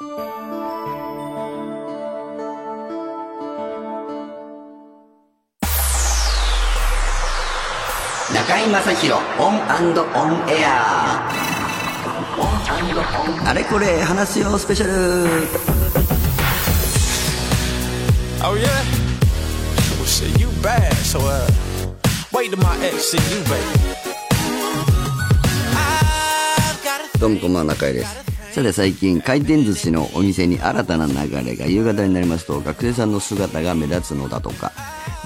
中居正広オンオンエアあれこれ話すよスペシャル Oh yeah? Well shit, you bad, so uh wait till my ex see you, baby. どうもこんばんは中居ですさて最近回転寿司のお店に新たな流れが夕方になりますと学生さんの姿が目立つのだとか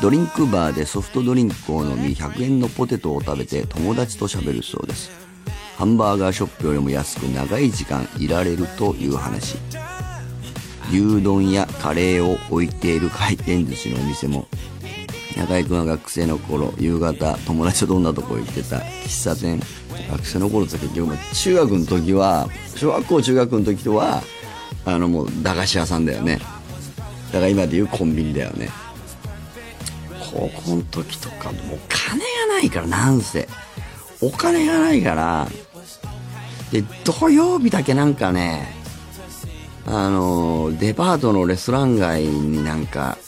ドリンクバーでソフトドリンクを飲み100円のポテトを食べて友達と喋るそうですハンバーガーショップよりも安く長い時間いられるという話牛丼やカレーを置いている回転寿司のお店も中居君は学生の頃夕方友達とどんなとこ行ってた喫茶店学生の頃って結局中学の時は小学校中学の時とはあのもう駄菓子屋さんだよね。だから今でいうコンビニだよね。高校の時とかもう金がないからなんせ。お金がないから。で土曜日だけなんかねあのデパートのレストラン街になんか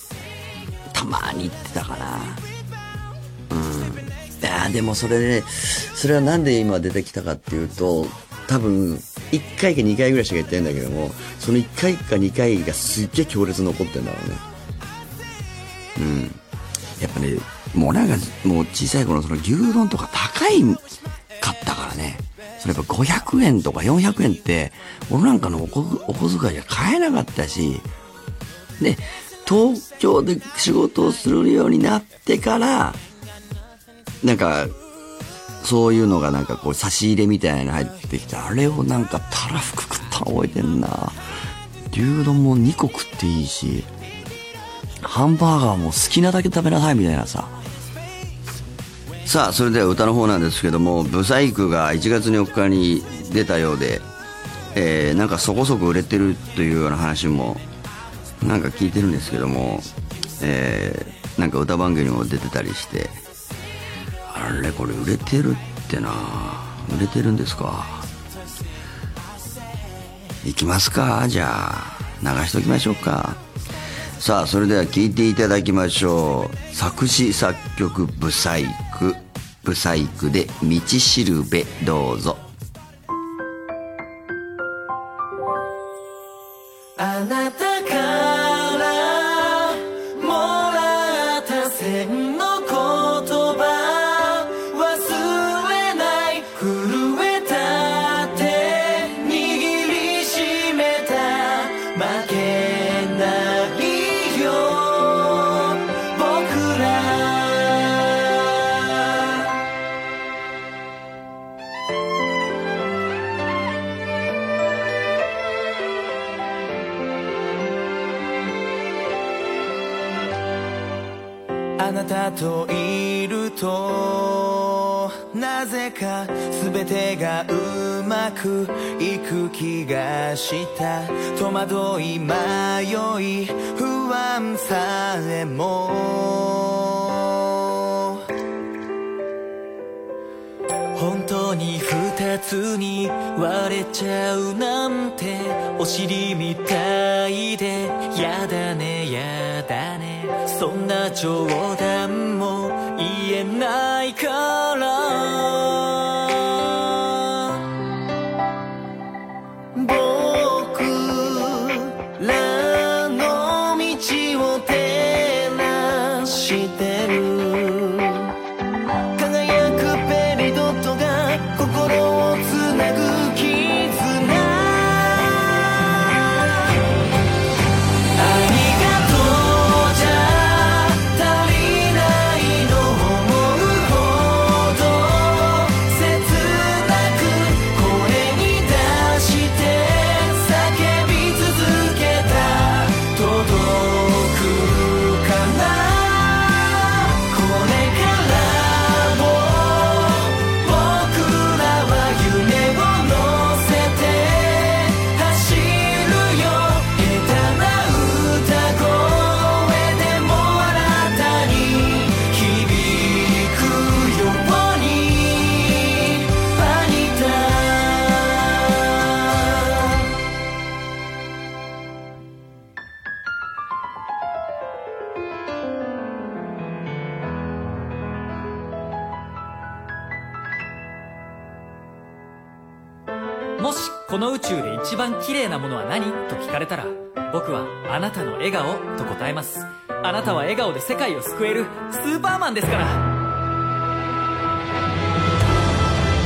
たまに行ってたかな。うん。やーでもそれで、それはなんで今出てきたかっていうと多分1回か2回ぐらいしか行ってないんだけどもその1回か2回がすっげえ強烈に残ってんだろうね。うん。やっぱねもうなんかもう小さい頃その牛丼とか高いかったからね。それやっぱ500円とか400円って俺なんかのお小お小遣いじゃ買えなかったしで東京で仕事をするようになってからなんかそういうのがなんかこう差し入れみたいなの入ってきてあれをなんかたらふく食ったの覚えてんな。牛丼も2個食っていいしハンバーガーも好きなだけ食べなさいみたいなさ。さあそれでは歌の方なんですけどもブサイクが1月4日に出たようで、えーなんかそこそこ売れてるというような話もなんか聞いてるんですけども、えーなんか歌番組にも出てたりしてあれこれ売れてるってな。売れてるんですか。行きますか。じゃあ流しておきましょうか。さあそれでは聴いていただきましょう。作詞作曲ブサイクブサイクで「道しるべ」どうぞ。くいく気がした。戸惑い迷い不安さえも。本当に二つに割れちゃうなんてお尻みたいで。やだねやだね。そんな冗談も言えないから。麗なものは何？と聞かれたら僕はあなたの笑顔と答えます。あなたは笑顔で世界を救えるスーパーマンですから。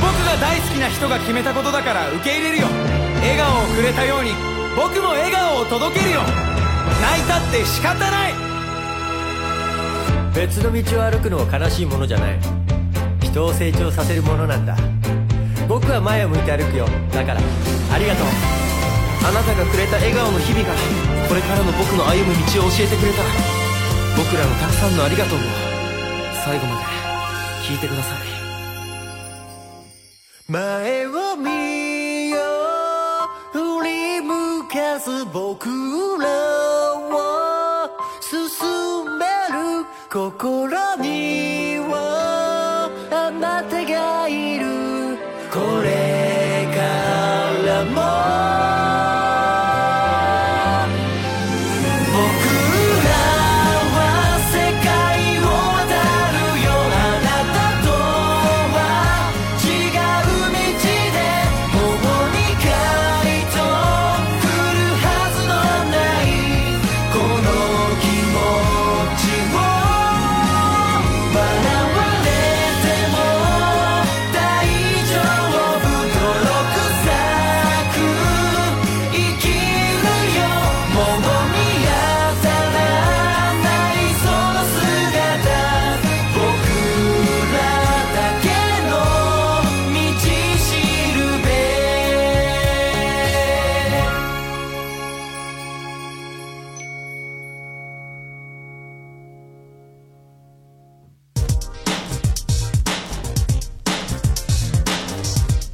僕が大好きな人が決めたことだから受け入れるよ。笑顔をくれたように僕も笑顔を届けるよ。泣いたって仕方ない。別の道を歩くのは悲しいものじゃない。人を成長させるものなんだ。僕は前を向いて歩くよ。だからありがとう。あなたがくれた笑顔の日々がこれからの僕の歩む道を教えてくれた僕らのたくさんのありがとうを最後まで聞いてください。前を見よう振り向かす僕らを進める心に。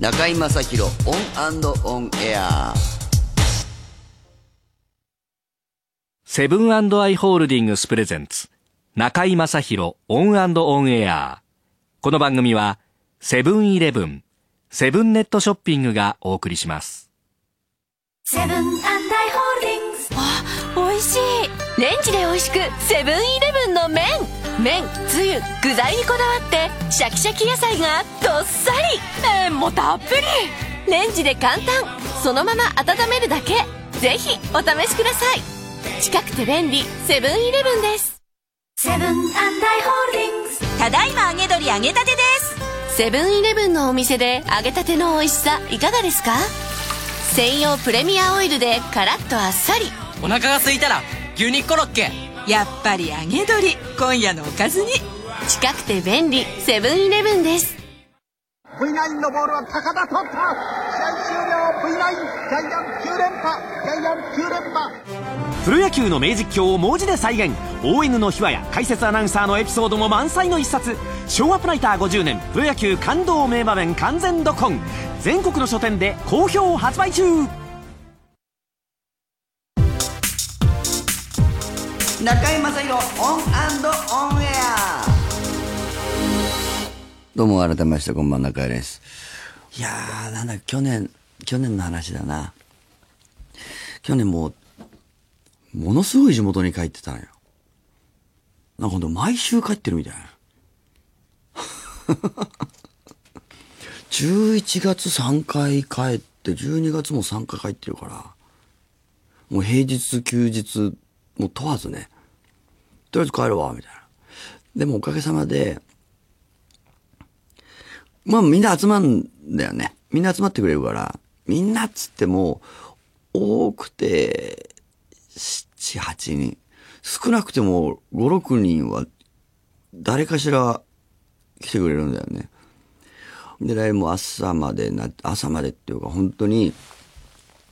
中居正広オンオンエア。セブンアイ・ホールディングスプレゼンツ。中居正広オンオンエア。この番組はセブンイレブンセブンネットショッピングがお送りします。セブンアイ・ホールディングス。あ美味しい。レンジで美味しくセブンイレブンの麺麺つゆ具材にこだわってシャキシャキ野菜がどっさり。麺もたっぷり。レンジで簡単。そのまま温めるだけ。ぜひお試しください。近くて便利。セブンイレブンです。セブンアイ・ホールディングス。ただいま揚げ鶏揚げたてです。セブンイレブンのお店で揚げたての美味しさいかがですか？専用プレミアオイルでカラッとあっさり。お腹が空いたら牛肉コロッケやっぱり揚げ鶏。今夜のおかずに。近くて便利。セブンイレブンです。V9 のボールは高田取った。試合終了 V9 ジャイアン9連覇。ジャイアン9連覇。プロ野球の名実況を文字で再現。ON の秘話や解説アナウンサーのエピソードも満載の一冊。昭和プライター50年。プロ野球感動名場面完全ドコン。全国の書店で好評発売中中居正広オンオンエア。どうも改めましてこんばんは中居です。いやーなんだ去年去年の話だな。去年もうものすごい地元に帰ってたのよ。なんかほんと毎週帰ってるみたいな。11月3回帰って12月も3回帰ってるからもう平日休日もう問わずねとりあえず帰るわみたいなでもおかげさまでまあみんな集まんだよねみんな集まってくれるからみんなっつっても多くて7、8人少なくても5、6人は誰かしら来てくれるんだよね。で、ライブも朝までな、朝までっていうか本当に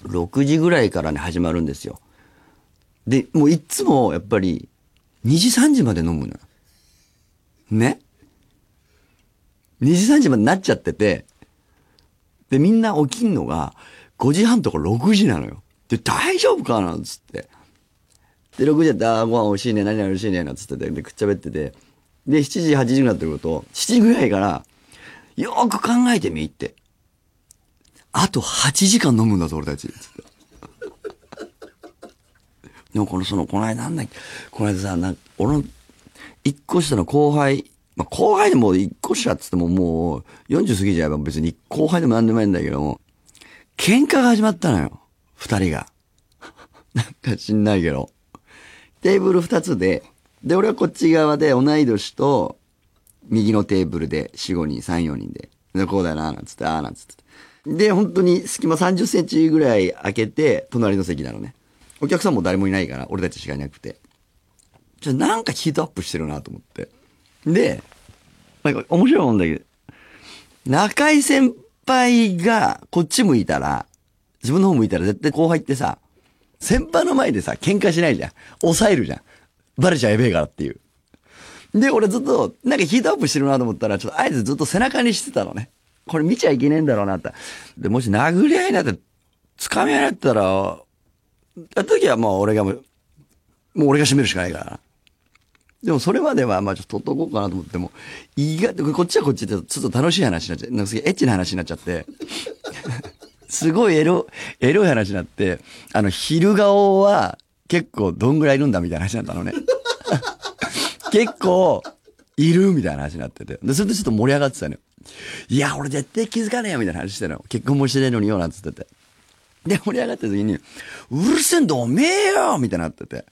6時ぐらいからね始まるんですよ。で、もういつもやっぱり2時3時まで飲むのよ。ね ?2 時3時までなっちゃってて、で、みんな起きんのが5時半とか6時なのよ。で、大丈夫か？なつって。で、6時だったら、ご飯美味しいね、何々美味しいね、なんつってて、で、くっちゃべってて。で、7時、8時になってくると、7時ぐらいから、よーく考えてみって。あと8時間飲むんだぞ、俺たち。でもこの、その、この間なんだっけ、この間さ、なんか俺の、一個下の後輩、まあ、後輩でも一個下っつってももう、40過ぎちゃえば別に後輩でも何でもないんだけども、喧嘩が始まったのよ。二人が。なんか知んないけど。テーブル二つで、で、俺はこっち側で同い年と、右のテーブルで4、5人、3、4人で。で、こうだよな、なんつって、ああ、なんつって。で、本当に隙間30センチぐらい開けて、隣の席なのね。お客さんも誰もいないから、俺たちしかいなくて。じゃなんかヒートアップしてるなと思って。で、なんか面白いもんだけど、中井先輩がこっち向いたら、自分の方向いたら絶対後輩ってさ、先輩の前でさ、喧嘩しないじゃん。抑えるじゃん。バレちゃえべえからっていう。で、俺ずっと、なんかヒートアップしてるなと思ったら、ちょっとあえてずっと背中にしてたのね。これ見ちゃいけねえんだろうなって。で、もし殴り合いになって、掴み合いになったら、あの時はもう俺がもう、もう俺が締めるしかないから。でもそれまでは、まあちょっと取っとこうかなと思っても、意外と、こっちはこっちでちょっと楽しい話になっちゃって、なんかすげえエッチな話になっちゃって、すごいエロ、エロい話になって、あの、昼顔は結構どんぐらいいるんだみたいな話になったのね。結構、いるみたいな話になってて。で、それでちょっと盛り上がってたのよ。いや、俺絶対気づかねえよみたいな話してたの。結婚もしてないのによ、なんつってて。で、盛り上がった時に、うるせえんだおめえよみたいになってて。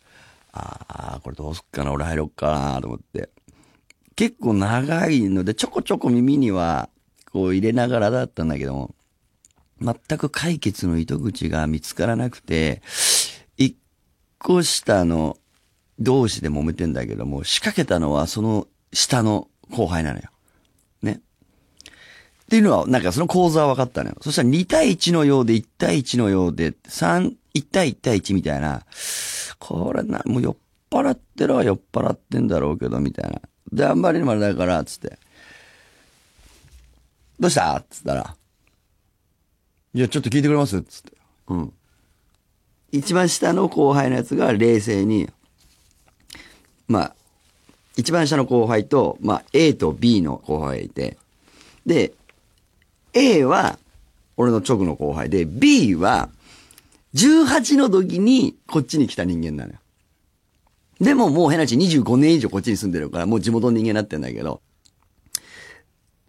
ああ、これどうすっかな、俺入ろっかなと思って。結構長いので、ちょこちょこ耳には、こう入れながらだったんだけども、全く解決の糸口が見つからなくて、一個下の同士で揉めてんだけども、仕掛けたのはその下の後輩なのよ。ね。っていうのは、なんかその構図は分かったのよ。そしたら2対1のようで、1対1のようで、3、1対1対1みたいな、これな、もう酔っ払ってるは酔っ払ってんだろうけど、みたいな。で、あんまりにもあれだから、つって。どうした？つったら。いや、ちょっと聞いてくれます？つって。うん。一番下の後輩のやつが冷静に、まあ、一番下の後輩と、まあ、A と B の後輩がいて、で、A は、俺の直の後輩で、B は、18の時にこっちに来た人間なのよ。でももう変な話25年以上こっちに住んでるから、もう地元の人間になってんだけど、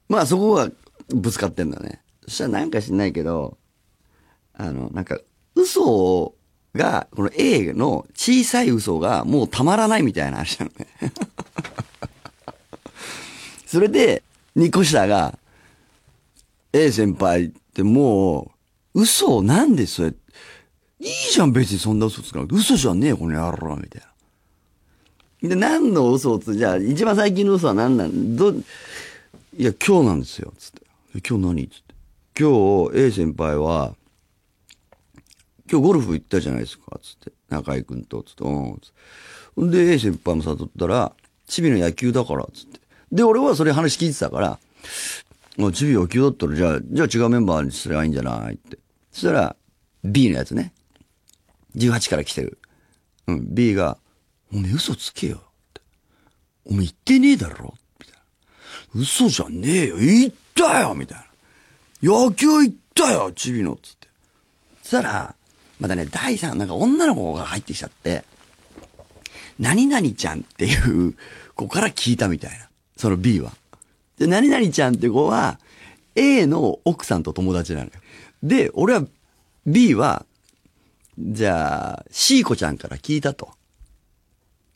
まあそこはぶつかってんだね。そしたらなんか知んないけど、あの、なんか、嘘が、この A の小さい嘘がもうたまらないみたいな話なのね。それで、ニコ下が、A 先輩ってもう、嘘をなんでそれ、いいじゃん別にそんな嘘つかなくて、嘘じゃねえよこの野郎みたいな。で、何の嘘をつ、じゃあ一番最近の嘘は何なん？ど、いや今日なんですよ、つって。今日何？つって。今日 A 先輩は、今日ゴルフ行ったじゃないですか、つって。中居君と、つって。うん、つって。んで A 先輩も誘ったら、チビの野球だから、つって。で、俺はそれ話聞いてたから、もうチビ野球だったら、じゃあ、じゃあ違うメンバーにすればいいんじゃないって。そしたら、B のやつね。18から来てる。うん、B が、おめ嘘つけよ。って。おめ言ってねえだろみたいな。嘘じゃねえよ。言ったよみたいな。野球行ったよチビの。つって。そしたら、またね、第三、なんか女の子が入ってきちゃって、何々ちゃんっていう子から聞いたみたいな。その B は。で、何々ちゃんって子は、A の奥さんと友達なのよ。で、俺は、B は、じゃあ、C 子ちゃんから聞いたと。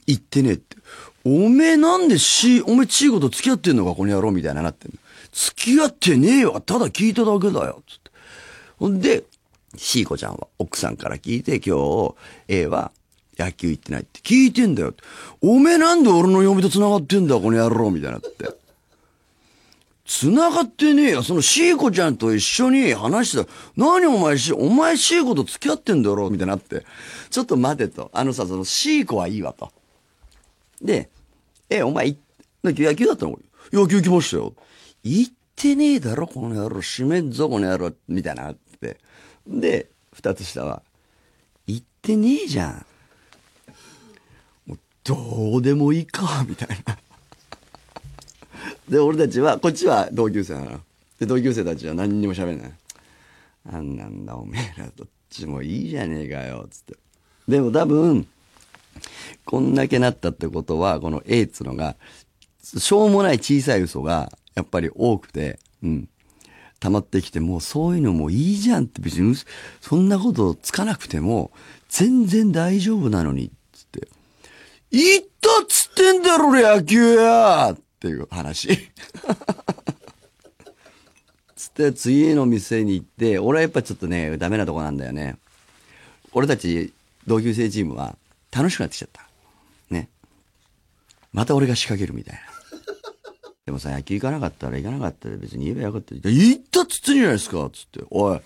言ってねえって。おめえなんで C、おめえ C 子と付き合ってんのか、この野郎みたいななってんの。付き合ってねえよ。ただ聞いただけだよ。つって。ほんで、C 子ちゃんは奥さんから聞いて、今日、A は野球行ってないって聞いてんだよって。おめえなんで俺の嫁と繋がってんだ、この野郎みたいなって。繋がってねえよ。そのシーコちゃんと一緒に話してた。何お前し、お前シーコと付き合ってんだろみたいなって。ちょっと待てと。あのさ、そのシーコはいいわと。で、え、お前、野球だったの？野球行きましたよ。行ってねえだろ、この野郎。閉めんぞ、この野郎。みたいなって。で、二つ下は、行ってねえじゃん。もう、どうでもいいか、みたいな。で、俺たちは、こっちは同級生なの。で、同級生たちは何にも喋れない。あんなんだ、おめえらどっちもいいじゃねえかよ、つって。でも多分、こんだけなったってことは、この A っつのが、しょうもない小さい嘘が、やっぱり多くて、うん。溜まってきて、もうそういうのもいいじゃんって別に、そんなことつかなくても、全然大丈夫なのに、つって。行ったっつってんだろ、野球やっていう話。つって次の店に行って、俺はやっぱちょっとね、ダメなとこなんだよね。俺たち同級生チームは楽しくなってきちゃった。ね。また俺が仕掛けるみたいな。でもさ、野球行かなかったら行かなかったら別に言えばよかった。行ったっつってんじゃないですかつって。おい、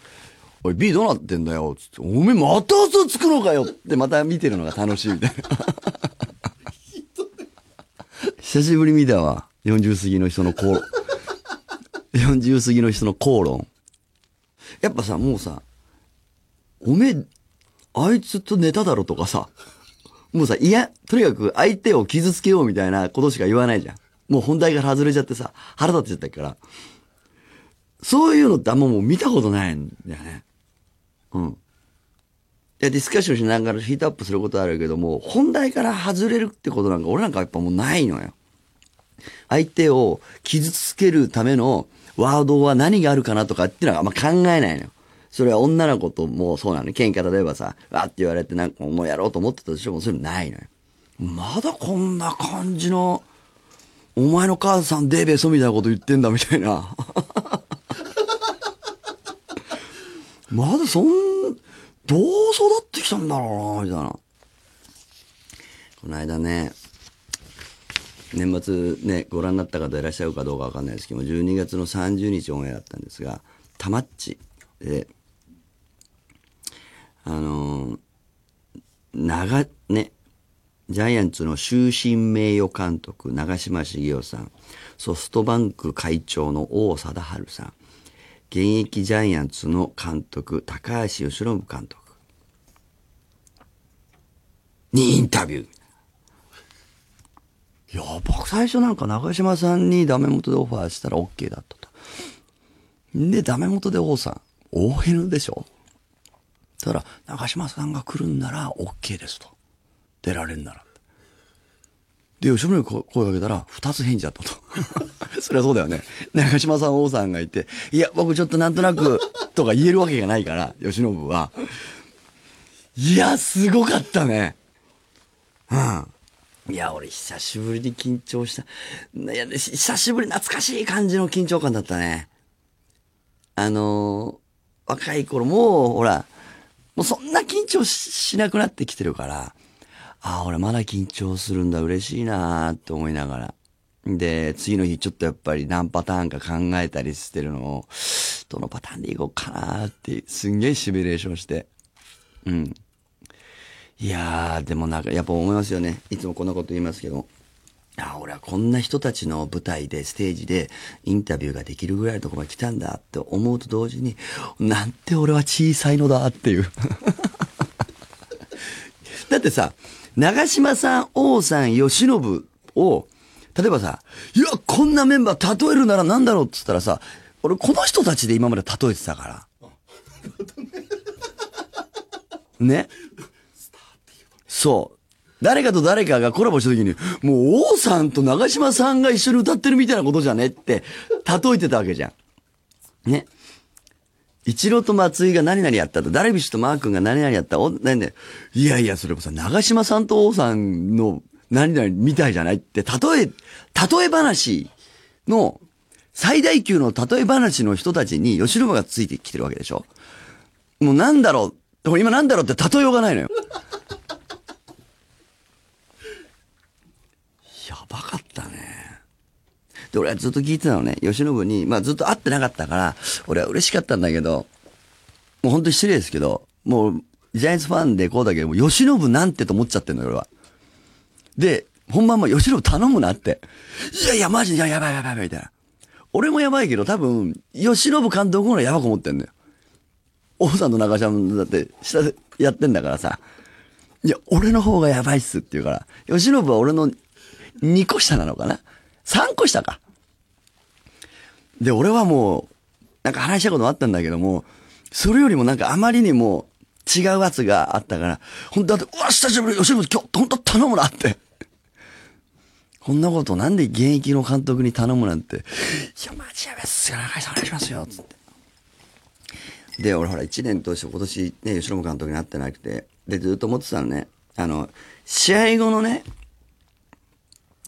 おい、B どうなってんだよつって。おめえまた嘘つくのかよってまた見てるのが楽しいみたいな。久しぶり見たわ。40過ぎの人の口論。40過ぎの人の口論。やっぱさ、もうさ、おめえ、あいつと寝ただろとかさ、もうさ、いや、とにかく相手を傷つけようみたいなことしか言わないじゃん。もう本題から外れちゃってさ、腹立っちゃったから。そういうのってあんまもう見たことないんだよね。うん。いや、ディスカッションしながらヒートアップすることあるけども、本題から外れるってことなんか俺なんかやっぱもうないのよ。相手を傷つけるためのワードは何があるかなとかっていうのはあんま考えないのよ。それは女の子ともうそうなの。喧嘩例えばさ、わって言われてなんかもうやろうと思ってたとしてもそういうのないのよ。まだこんな感じの、お前の母さんデーベソみたいなこと言ってんだみたいな。まだそん、どう育ってきたんだろうな、みたいな。この間ね、年末ね、ご覧になった方いらっしゃるかどうかわかんないですけども、12月の30日オンエアだったんですが、タマッチで、あの、長、ね、ジャイアンツの終身名誉監督、長嶋茂雄さん、ソフトバンク会長の王貞治さん、現役ジャイアンツの監督、高橋由伸監督にインタビュー。いや、僕最初なんか長嶋さんにダメ元でオファーしたら OK だったと。で、ダメ元で王さん、ON でしょ？たら、長嶋さんが来るんなら OK ですと。出られんなら。で、吉村に声かけたら、二つ返事だったと。そりゃそうだよね。長嶋さん、王さんがいて、いや、僕ちょっとなんとなく、とか言えるわけがないから、吉信は。いや、すごかったね。うん。いや、俺久しぶりに緊張した。いや、久しぶり懐かしい感じの緊張感だったね。あのー、若い頃もう、ほら、もうそんな緊張しなくなってきてるから、ああ、俺まだ緊張するんだ、嬉しいなーって思いながら。で、次の日ちょっとやっぱり何パターンか考えたりしてるのを、どのパターンでいこうかなーって、すんげえシミュレーションして。うん。いやー、でもなんかやっぱ思いますよね。いつもこんなこと言いますけど。ああ、俺はこんな人たちの舞台で、ステージでインタビューができるぐらいのところまで来たんだって思うと同時に、なんて俺は小さいのだっていう。だってさ、長嶋さん、王さん、吉信を、例えばさ、いや、こんなメンバー例えるならなんだろうって言ったらさ、俺この人たちで今まで例えてたから。ね？そう。誰かと誰かがコラボした時に、もう王さんと長嶋さんが一緒に歌ってるみたいなことじゃねって、例えてたわけじゃん。ね。一郎と松井が何々やったと、ダルビッシュとマー君が何々やった、お、何々、いやいや、それもさ、長嶋さんと王さんの何々みたいじゃないって、例え、例え話の、最大級の例え話の人たちに吉野がついてきてるわけでしょもうなんだろう、今なんだろうって例えようがないのよ。ばかったね。で、俺はずっと聞いてたのね。吉信に、まあずっと会ってなかったから、俺は嬉しかったんだけど、もう本当に失礼ですけど、もう、ジャイアンツファンでこうだけど、もう吉信なんてと思っちゃってんのよ、俺は。で、本番も吉信頼むなって。いやいや、マジで、いや、やばいやばいやばい、みたいな。俺もやばいけど、多分、吉信監督もやばく思ってんだよ。王さんと中島だって、下でやってんだからさ。いや、俺の方がやばいっすって言うから、吉信は俺の2個下なのかな ?3 個下か。で、俺はもう、なんか話したこともあったんだけども、それよりもなんかあまりにも違う圧があったから、本当だって、うわ、久しぶり、吉本今日、本当頼むなって。こんなことなんで現役の監督に頼むなんて、いや、マジやべっすよ、中井さんお願いしますよ、つって。で、俺ほら1年通して今年ね、吉野監督になってなくて、で、ずっと思ってたのね、あの、試合後のね、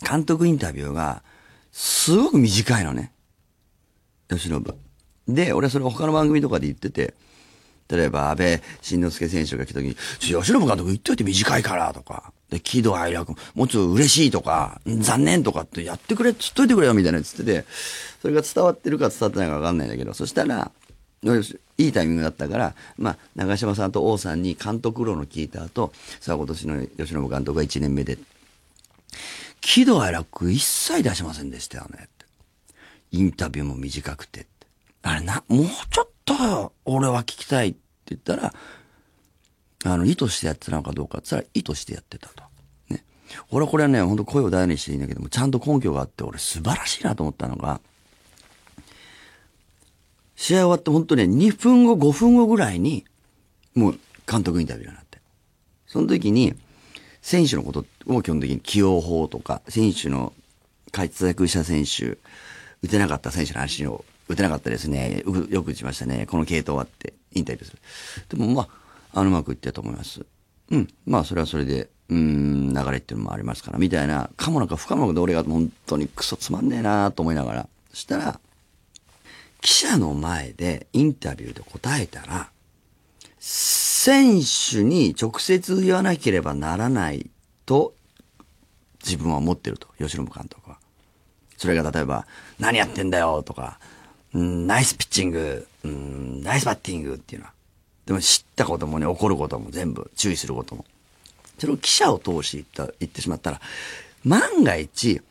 監督インタビューが、すごく短いのね。吉野部。で、俺それ他の番組とかで言ってて、例えば安倍晋之助選手が来た時に、吉野部監督言っといて短いからとか、で、喜怒哀楽、もうちょっと嬉しいとか、残念とかってやってくれ、つっといてくれよみたいな言ってて、それが伝わってるか伝わってないかわかんないんだけど、そしたら、いいタイミングだったから、まあ、長嶋さんと王さんに監督論を聞いた後、さあ今年の吉野監督が1年目で、喜怒哀楽一切出しませんでしたよね。インタビューも短くて。あれな、もうちょっと俺は聞きたいって言ったら、あの、意図してやってたのかどうかって言ったら意図してやってたと。ね。俺はこれはね、本当声を大にしていいんだけども、ちゃんと根拠があって、俺素晴らしいなと思ったのが、試合終わって本当ね、2分後、5分後ぐらいに、もう監督インタビューになって。その時に、選手のことを基本的に起用法とか、選手の活躍した選手、打てなかった選手の話を、打てなかったですね、よく打ちましたね、この系統はってインタビューする。でもまあ、あのうまくいったと思います。うん。まあそれはそれで、うん、流れっていうのもありますから、みたいな、かもなく不可もなくで俺が本当にクソつまんねえなと思いながら、そしたら、記者の前でインタビューで答えたら、選手に直接言わなければならないと自分は思ってると、吉野監督は。それが例えば、何やってんだよとか、うん、ナイスピッチング、うん、ナイスバッティングっていうのは。でも知ったこともね、怒ることも全部注意することも。それを記者を通して言った言ってしまったら、万が一、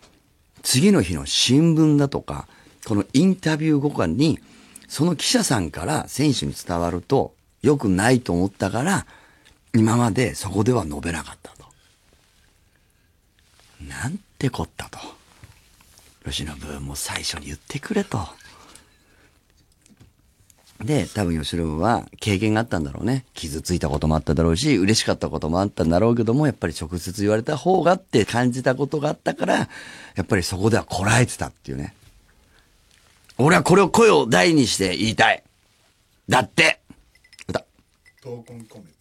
次の日の新聞だとか、このインタビュー後かに、その記者さんから選手に伝わると良くないと思ったから、今までそこでは述べなかったと。なんてこったと。吉野部も最初に言ってくれと。で、多分吉野部は経験があったんだろうね。傷ついたこともあっただろうし、嬉しかったこともあったんだろうけども、やっぱり直接言われた方がって感じたことがあったから、やっぱりそこではこらえてたっていうね。俺はこれを声を大にして言いたい。だって、闘魂込めて。「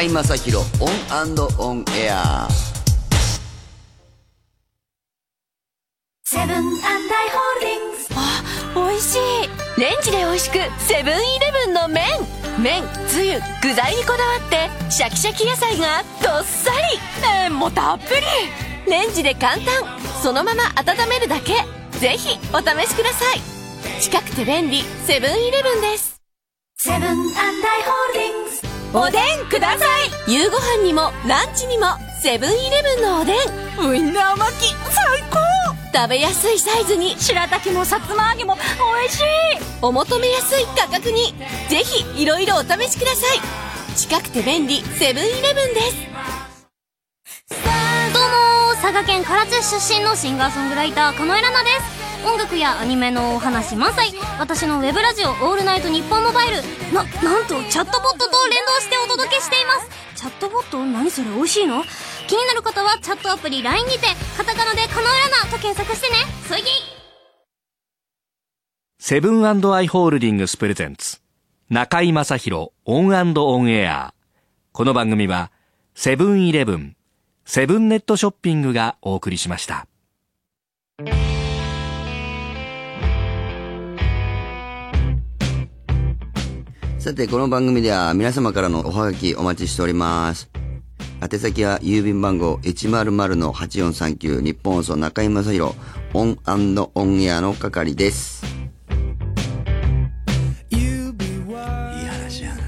中居正広オンオンエア。セブンアイ・ホールディングス。あ美味しい。レンジで美味しくセブンイレブンの麺。麺つゆ具材にこだわってシャキシャキ野菜がどっさり。麺もたっぷり。レンジで簡単。そのまま温めるだけ。ぜひお試しください。近くて便利セブンイレブンです。セブンアイ・ホールディングスおでんください。夕ご飯にもランチにもセブンイレブンのおでん。ウインナー巻き最高。食べやすいサイズに白滝もさつま揚げも美味しい。お求めやすい価格にぜひいろいろお試しください。近くて便利セブンイレブンです。どうも佐賀県唐津市出身のシンガーソングライター狩野エラナです音楽やアニメのお話満載。私のウェブラジオ「オールナイトニッポンモバイル」ななんとチャットボットと連動してお届けしています。チャットボット？何それ？美味しいの？気になる方はチャットアプリ LINE にてカタカナで「狩野エラナ」と検索してね。そいぎセブンアイ・ホールディングスプレゼンツ。中居正広オンオンエア。この番組はセブンイレブンセブンネットショッピングがお送りしました。さて、この番組では皆様からのおはがきお待ちしております。宛先は郵便番号100-8439日本放送中居正広オンオンエアの係です。いい話やな。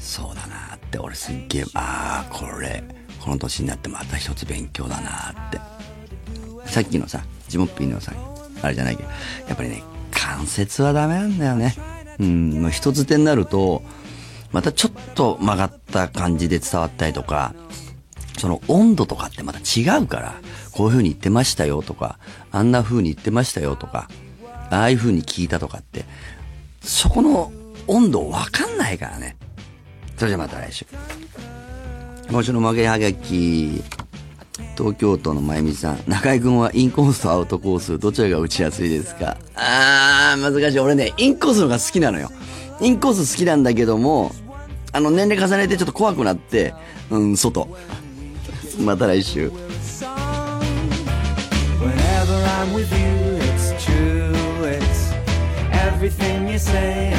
そうだなって俺すっげえ、ああ、これ、この年になってまた一つ勉強だなって。さっきのさ、ジモッピーのさ、あれじゃないけど、やっぱりね、関節はダメなんだよね。うん、人づてになると、またちょっと曲がった感じで伝わったりとか、その温度とかってまた違うから、こういう風に言ってましたよとか、あんな風に言ってましたよとか、ああいう風に聞いたとかって、そこの温度わかんないからね。それじゃまた来週。今週の曲げはがき、東京都のまゆみさん。中居君はインコースとアウトコース、どちらが打ちやすいですか？あー、難しい。俺ね、インコースの方が好きなのよ。インコース好きなんだけども、あの、年齢重ねてちょっと怖くなって、うん、外。また来週。Whenever I'm with you, it's true. It's everything you say